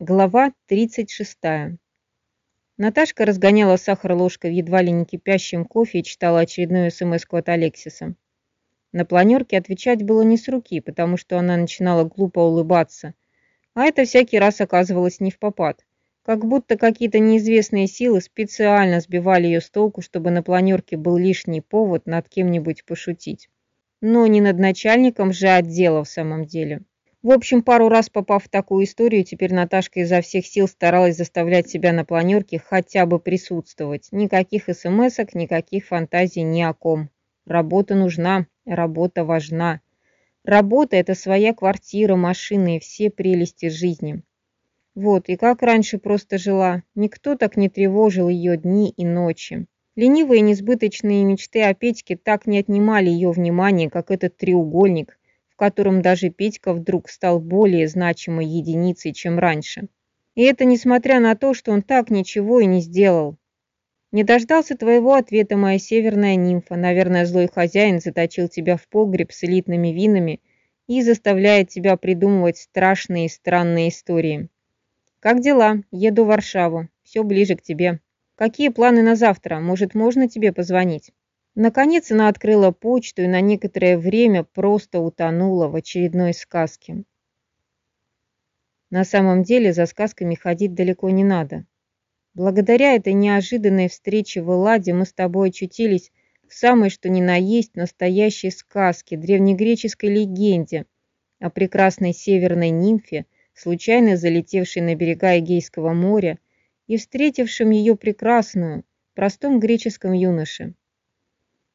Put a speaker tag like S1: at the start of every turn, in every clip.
S1: Глава 36. Наташка разгоняла сахар ложкой в едва ли не кипящем кофе и читала очередную смс от Алексиса. На планерке отвечать было не с руки, потому что она начинала глупо улыбаться, а это всякий раз оказывалось не в попад. Как будто какие-то неизвестные силы специально сбивали ее с толку, чтобы на планерке был лишний повод над кем-нибудь пошутить. Но не над начальником же отдела в самом деле. В общем, пару раз попав в такую историю, теперь Наташка изо всех сил старалась заставлять себя на планерке хотя бы присутствовать. Никаких смс-ок, никаких фантазий ни о ком. Работа нужна, работа важна. Работа – это своя квартира, машина и все прелести жизни. Вот, и как раньше просто жила. Никто так не тревожил ее дни и ночи. Ленивые несбыточные мечты о Петьке так не отнимали ее внимания, как этот треугольник, котором даже Петька вдруг стал более значимой единицей, чем раньше. И это несмотря на то, что он так ничего и не сделал. Не дождался твоего ответа, моя северная нимфа. Наверное, злой хозяин заточил тебя в погреб с элитными винами и заставляет тебя придумывать страшные и странные истории. Как дела? Еду в Варшаву. Все ближе к тебе. Какие планы на завтра? Может, можно тебе позвонить? Наконец она открыла почту и на некоторое время просто утонула в очередной сказке. На самом деле за сказками ходить далеко не надо. Благодаря этой неожиданной встрече в Элладе мы с тобой очутились в самой что ни на есть настоящей сказке, древнегреческой легенде о прекрасной северной нимфе, случайно залетевшей на берега Эгейского моря и встретившем ее прекрасную, простом греческом юноше.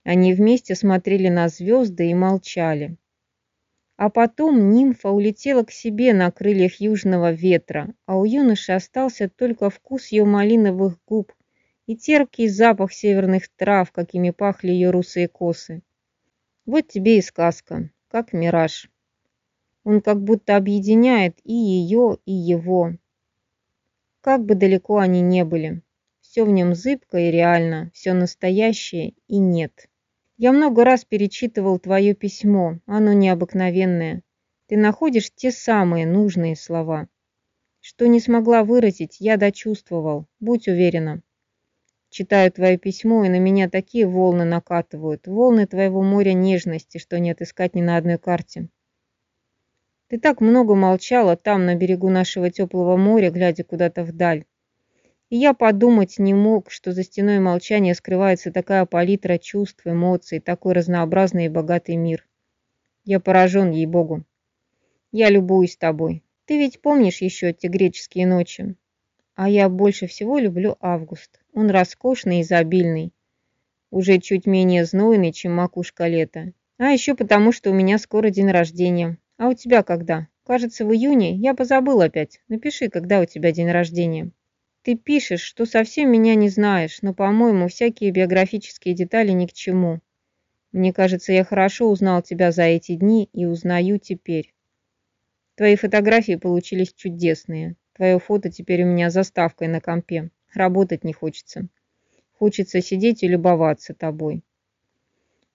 S1: Они вместе смотрели на звезды и молчали. А потом нимфа улетела к себе на крыльях южного ветра, а у юноши остался только вкус ее малиновых губ и терпкий запах северных трав, какими пахли ее русые косы. Вот тебе и сказка, как мираж. Он как будто объединяет и ее, и его. Как бы далеко они не были, все в нем зыбко и реально, все настоящее и нет. Я много раз перечитывал твое письмо, оно необыкновенное. Ты находишь те самые нужные слова. Что не смогла выразить, я дочувствовал, будь уверена. Читаю твое письмо, и на меня такие волны накатывают, волны твоего моря нежности, что не отыскать ни на одной карте. Ты так много молчала там, на берегу нашего теплого моря, глядя куда-то вдаль. И я подумать не мог, что за стеной молчания скрывается такая палитра чувств, эмоций, такой разнообразный и богатый мир. Я поражен, ей-богу. Я любуюсь тобой. Ты ведь помнишь еще те греческие ночи? А я больше всего люблю август. Он роскошный и изобильный. Уже чуть менее знойный, чем макушка лета. А еще потому, что у меня скоро день рождения. А у тебя когда? Кажется, в июне. Я позабыл опять. Напиши, когда у тебя день рождения. Ты пишешь, что совсем меня не знаешь, но, по-моему, всякие биографические детали ни к чему. Мне кажется, я хорошо узнал тебя за эти дни и узнаю теперь. Твои фотографии получились чудесные. Твое фото теперь у меня заставкой на компе. Работать не хочется. Хочется сидеть и любоваться тобой.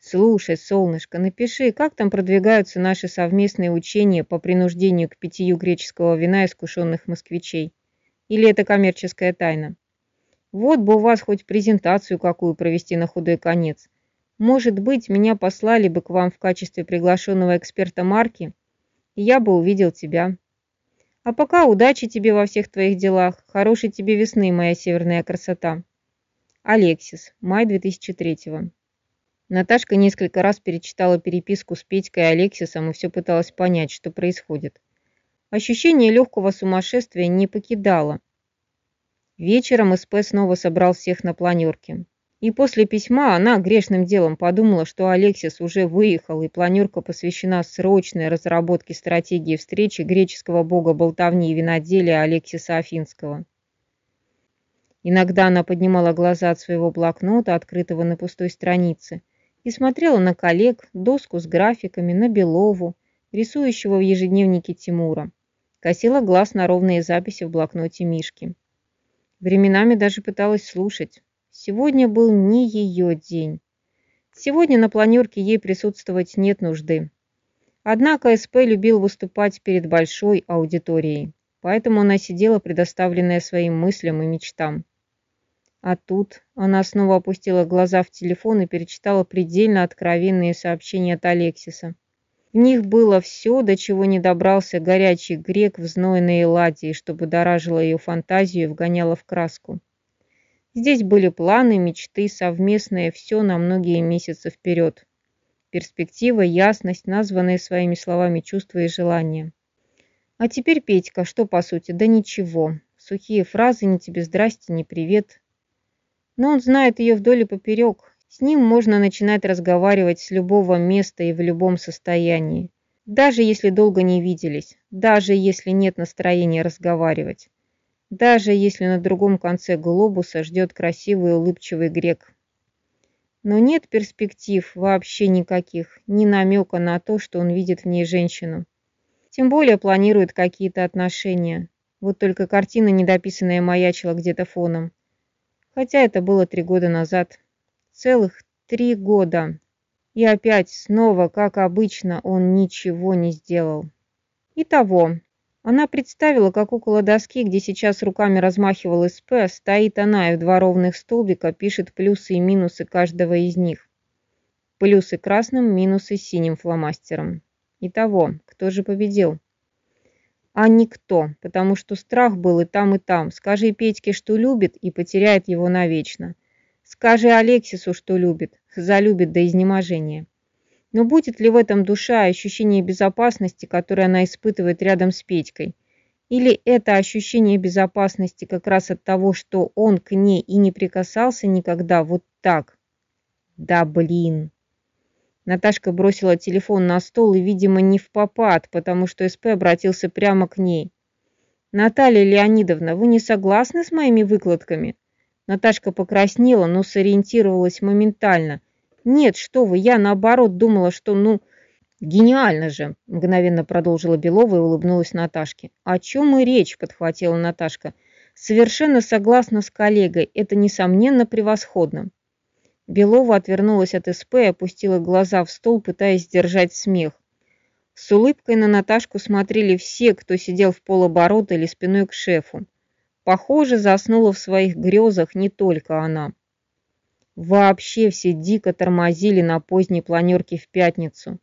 S1: Слушай, солнышко, напиши, как там продвигаются наши совместные учения по принуждению к питью греческого вина искушенных москвичей. Или это коммерческая тайна? Вот бы у вас хоть презентацию какую провести на худой конец. Может быть, меня послали бы к вам в качестве приглашенного эксперта марки, и я бы увидел тебя. А пока удачи тебе во всех твоих делах. Хорошей тебе весны, моя северная красота. Алексис, май 2003 -го. Наташка несколько раз перечитала переписку с Петькой и Алексисом и все пыталась понять, что происходит. Ощущение легкого сумасшествия не покидало. Вечером СП снова собрал всех на планерке. И после письма она грешным делом подумала, что Алексис уже выехал, и планерка посвящена срочной разработке стратегии встречи греческого бога болтовни и виноделия Алексиса Афинского. Иногда она поднимала глаза от своего блокнота, открытого на пустой странице, и смотрела на коллег, доску с графиками, на Белову, рисующего в ежедневнике Тимура. Косила глаз на ровные записи в блокноте Мишки. Временами даже пыталась слушать. Сегодня был не ее день. Сегодня на планерке ей присутствовать нет нужды. Однако СП любил выступать перед большой аудиторией. поэтому она сидела, предоставленная своим мыслям и мечтам. А тут она снова опустила глаза в телефон и перечитала предельно откровенные сообщения от Алексиса. В них было все, до чего не добрался горячий грек в знойной Эладии, что будоражило ее фантазию и вгоняло в краску. Здесь были планы, мечты, совместное все на многие месяцы вперед. Перспектива, ясность, названные своими словами чувства и желания. А теперь, Петька, что по сути? Да ничего. Сухие фразы, ни тебе здрасте, ни привет. Но он знает ее вдоль и поперек. С ним можно начинать разговаривать с любого места и в любом состоянии. Даже если долго не виделись, даже если нет настроения разговаривать. Даже если на другом конце глобуса ждет красивый улыбчивый грек. Но нет перспектив вообще никаких, ни намека на то, что он видит в ней женщину. Тем более планирует какие-то отношения. Вот только картина недописанная маячила где-то фоном. Хотя это было три года назад. Целых три года. И опять, снова, как обычно, он ничего не сделал. Итого, она представила, как около доски, где сейчас руками размахивал СП, стоит она и в два ровных столбика пишет плюсы и минусы каждого из них. Плюсы красным, минусы синим фломастером. Итого, кто же победил? а никто, потому что страх был и там, и там. Скажи Петьке, что любит, и потеряет его навечно. Скажи Алексису, что любит, залюбит до изнеможения. Но будет ли в этом душа ощущение безопасности, которое она испытывает рядом с Петькой? Или это ощущение безопасности как раз от того, что он к ней и не прикасался никогда вот так? Да блин! Наташка бросила телефон на стол и, видимо, не в попад, потому что СП обратился прямо к ней. «Наталья Леонидовна, вы не согласны с моими выкладками?» Наташка покраснела, но сориентировалась моментально. «Нет, что вы, я наоборот думала, что, ну, гениально же!» Мгновенно продолжила Белова и улыбнулась Наташке. «О чем и речь?» – подхватила Наташка. «Совершенно согласна с коллегой, это, несомненно, превосходно. Белова отвернулась от СП и опустила глаза в стол, пытаясь сдержать смех. С улыбкой на Наташку смотрели все, кто сидел в полоборота или спиной к шефу. Похоже, заснула в своих грезах не только она. Вообще все дико тормозили на поздней планерке в пятницу.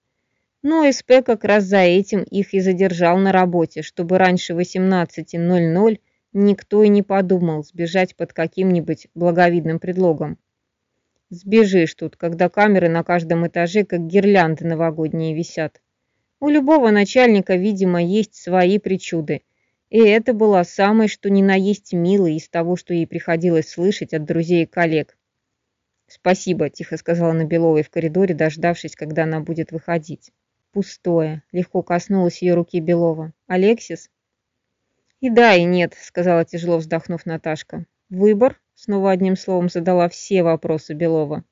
S1: Но СП как раз за этим их и задержал на работе, чтобы раньше 18.00 никто и не подумал сбежать под каким-нибудь благовидным предлогом. Сбежишь тут, когда камеры на каждом этаже, как гирлянды новогодние, висят. У любого начальника, видимо, есть свои причуды. И это была самой, что ни на есть милой из того, что ей приходилось слышать от друзей и коллег. «Спасибо», – тихо сказала на Беловой в коридоре, дождавшись, когда она будет выходить. «Пустое», – легко коснулась ее руки Белова. «Алексис?» «И да, и нет», – сказала тяжело вздохнув Наташка. «Выбор?» Снова одним словом задала все вопросы Белова.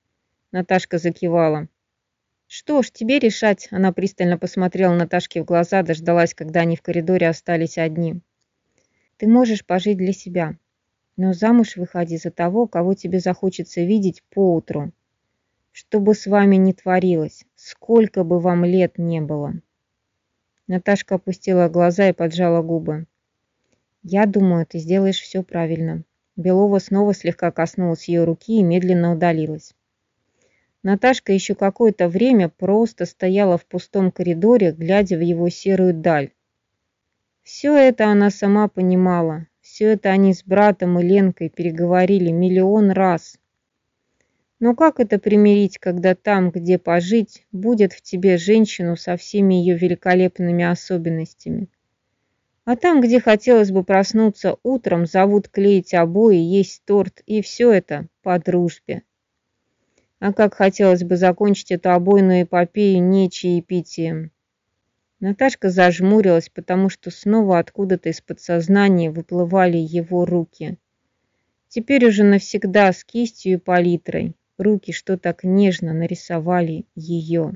S1: Наташка закивала. «Что ж, тебе решать», – она пристально посмотрела Наташке в глаза, дождалась, когда они в коридоре остались одни. «Ты можешь пожить для себя, но замуж выходи за того, кого тебе захочется видеть поутру. Что бы с вами ни творилось, сколько бы вам лет не было». Наташка опустила глаза и поджала губы. «Я думаю, ты сделаешь все правильно. Белова снова слегка коснулась ее руки и медленно удалилась. Наташка еще какое-то время просто стояла в пустом коридоре, глядя в его серую даль. Все это она сама понимала, все это они с братом и Ленкой переговорили миллион раз. Но как это примирить, когда там, где пожить, будет в тебе женщину со всеми ее великолепными особенностями? А там, где хотелось бы проснуться утром, зовут клеить обои, есть торт и все это по дружбе. А как хотелось бы закончить эту обойную эпопею не чаепитием. Наташка зажмурилась, потому что снова откуда-то из подсознания выплывали его руки. Теперь уже навсегда с кистью и палитрой. Руки, что так нежно нарисовали ее.